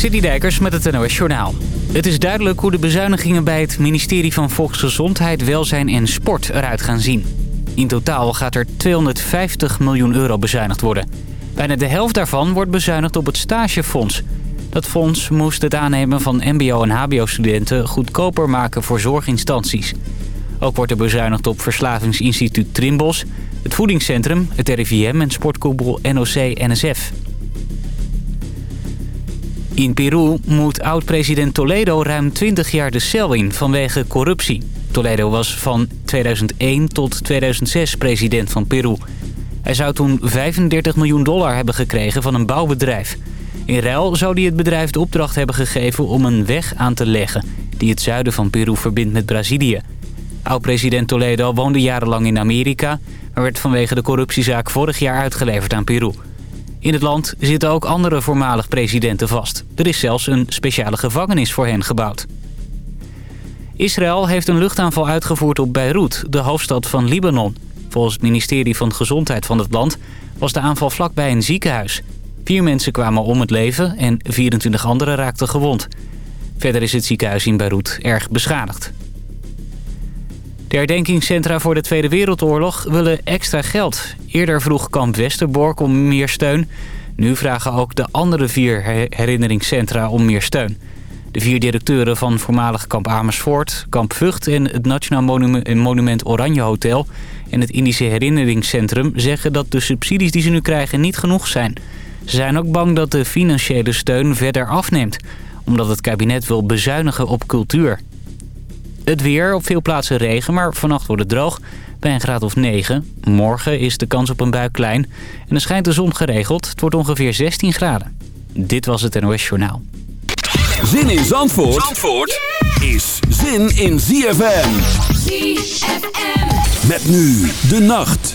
Dijkers met het NOS Journaal. Het is duidelijk hoe de bezuinigingen bij het ministerie van Volksgezondheid, Welzijn en Sport eruit gaan zien. In totaal gaat er 250 miljoen euro bezuinigd worden. Bijna de helft daarvan wordt bezuinigd op het stagefonds. Dat fonds moest het aannemen van mbo- en hbo-studenten goedkoper maken voor zorginstanties. Ook wordt er bezuinigd op Verslavingsinstituut Trimbos, het voedingscentrum, het RIVM en sportkoepel NOC-NSF. In Peru moet oud-president Toledo ruim 20 jaar de cel in vanwege corruptie. Toledo was van 2001 tot 2006 president van Peru. Hij zou toen 35 miljoen dollar hebben gekregen van een bouwbedrijf. In ruil zou hij het bedrijf de opdracht hebben gegeven om een weg aan te leggen... die het zuiden van Peru verbindt met Brazilië. Oud-president Toledo woonde jarenlang in Amerika... maar werd vanwege de corruptiezaak vorig jaar uitgeleverd aan Peru... In het land zitten ook andere voormalig presidenten vast. Er is zelfs een speciale gevangenis voor hen gebouwd. Israël heeft een luchtaanval uitgevoerd op Beirut, de hoofdstad van Libanon. Volgens het ministerie van Gezondheid van het land was de aanval vlakbij een ziekenhuis. Vier mensen kwamen om het leven en 24 anderen raakten gewond. Verder is het ziekenhuis in Beirut erg beschadigd. De herdenkingscentra voor de Tweede Wereldoorlog willen extra geld. Eerder vroeg kamp Westerbork om meer steun. Nu vragen ook de andere vier herinneringscentra om meer steun. De vier directeuren van voormalig kamp Amersfoort, kamp Vught... en het Nationaal Monument Oranje Hotel en het Indische Herinneringscentrum... zeggen dat de subsidies die ze nu krijgen niet genoeg zijn. Ze zijn ook bang dat de financiële steun verder afneemt... omdat het kabinet wil bezuinigen op cultuur. Het weer, op veel plaatsen regen, maar vannacht wordt het droog bij een graad of 9. Morgen is de kans op een bui klein en er schijnt de zon geregeld. Het wordt ongeveer 16 graden. Dit was het NOS Journaal. Zin in Zandvoort, Zandvoort is zin in ZFM. ZFM. Met nu de nacht.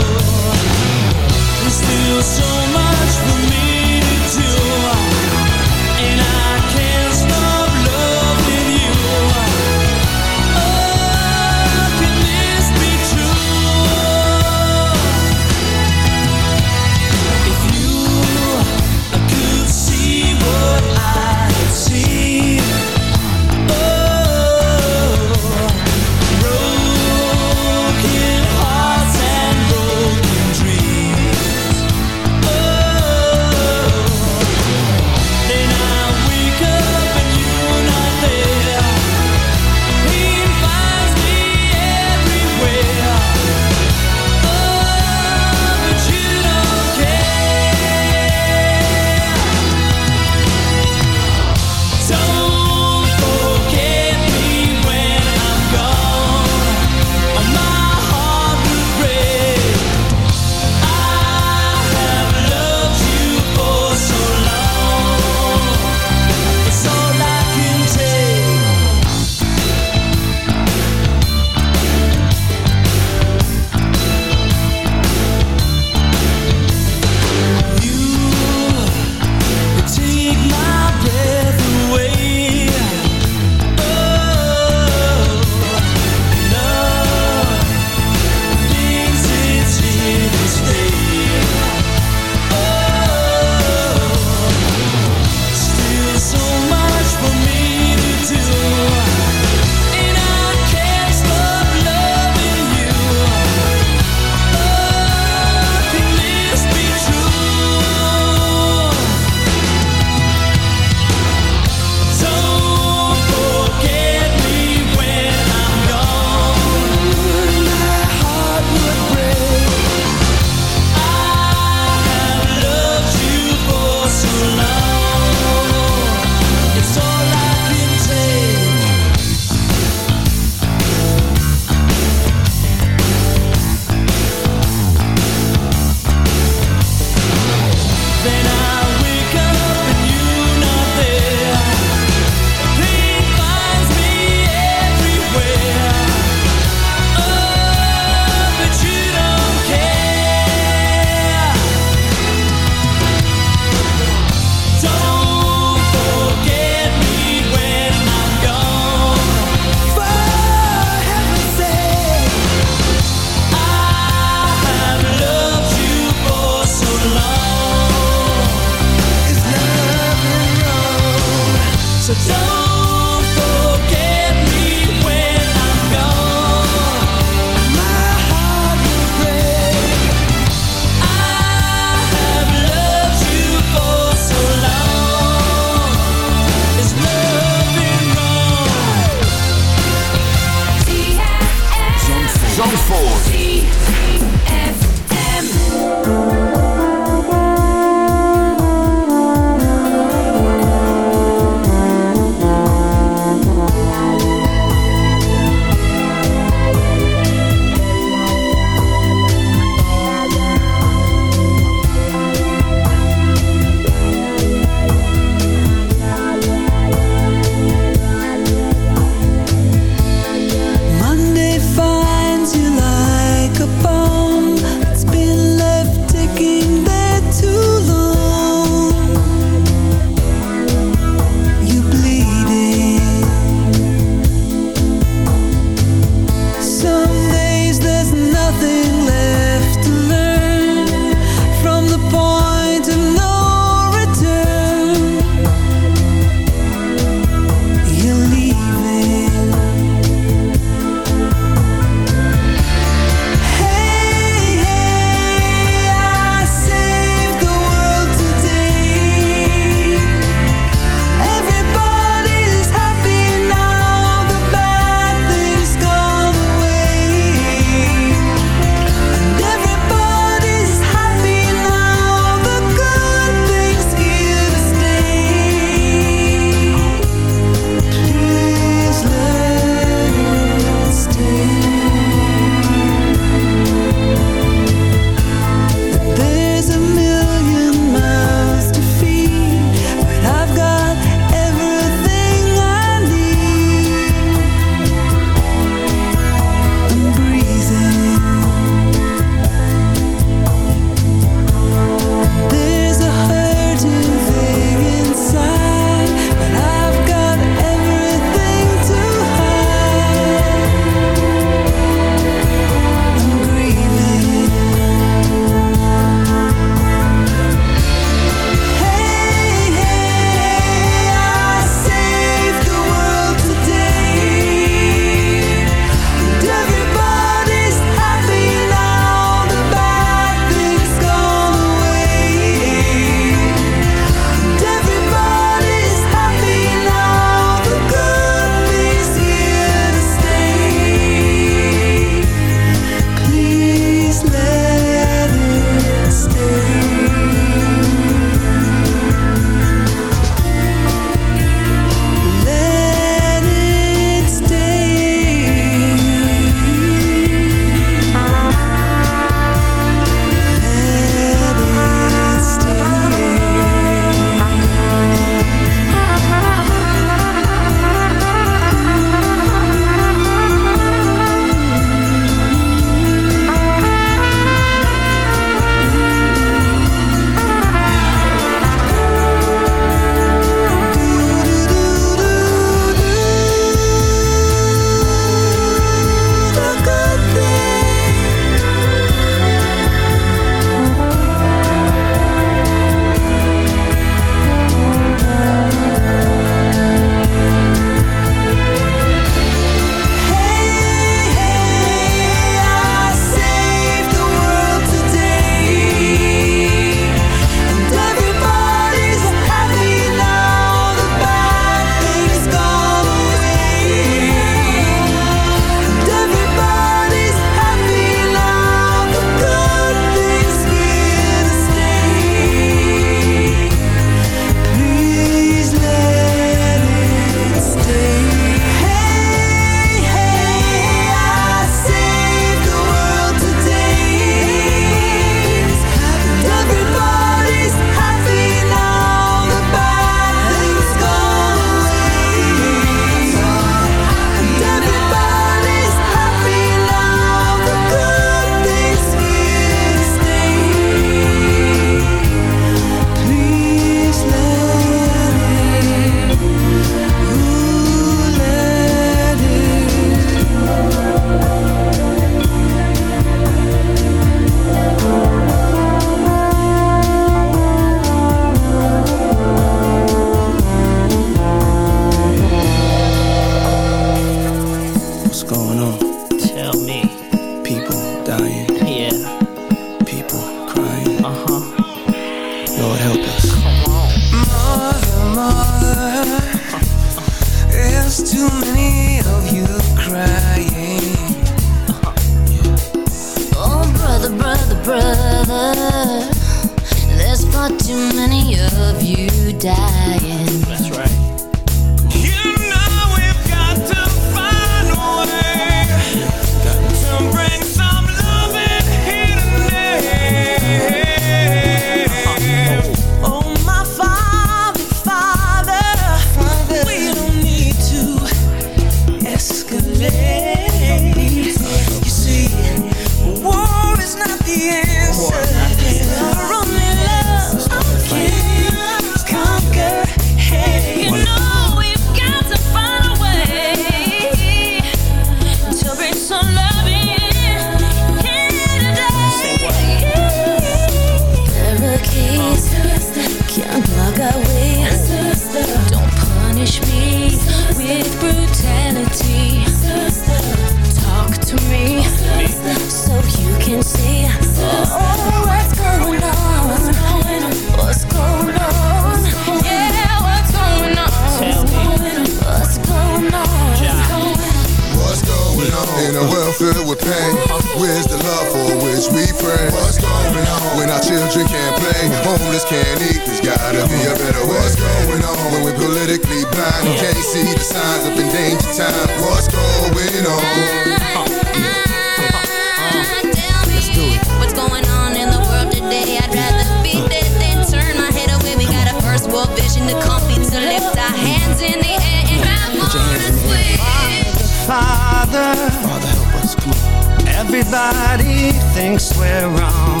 Father, Father help us, come on. Everybody thinks we're wrong,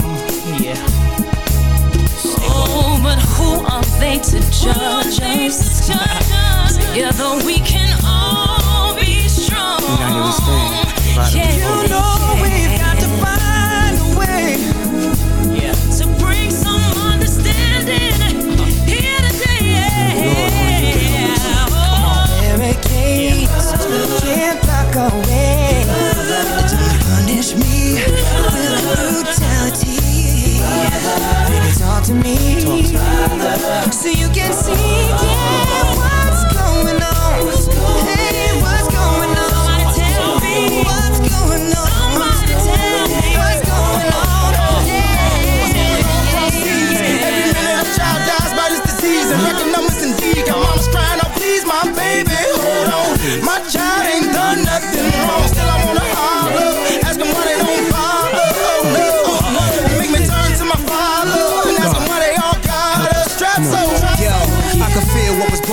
yeah. Oh, but who are they to judge us? Together we can all be strong. Gotta. Yeah, you know to me. So you can see.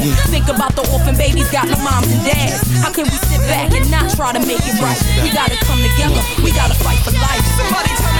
Think about the orphan babies, got no moms and dads. How can we sit back and not try to make it right? We gotta come together, we gotta fight for life. Somebody tell me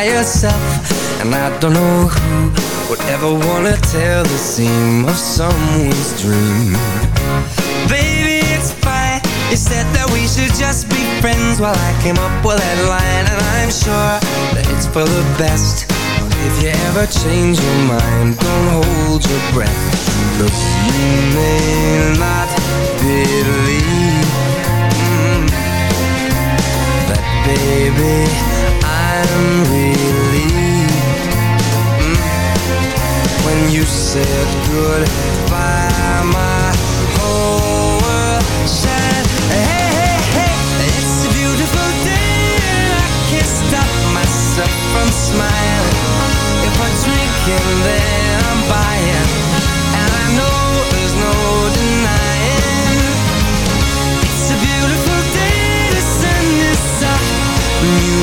By yourself And I don't know who would ever wanna tell the seam of someone's dream. Baby, it's fine. You said that we should just be friends. While I came up with that line And I'm sure that it's for the best. If you ever change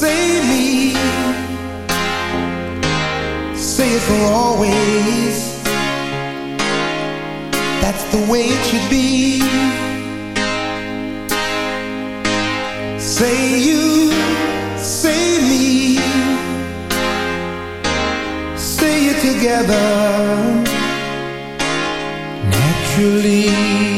save me. Say it for always. That's the way it should be. Say you, save me. Say it together. Naturally.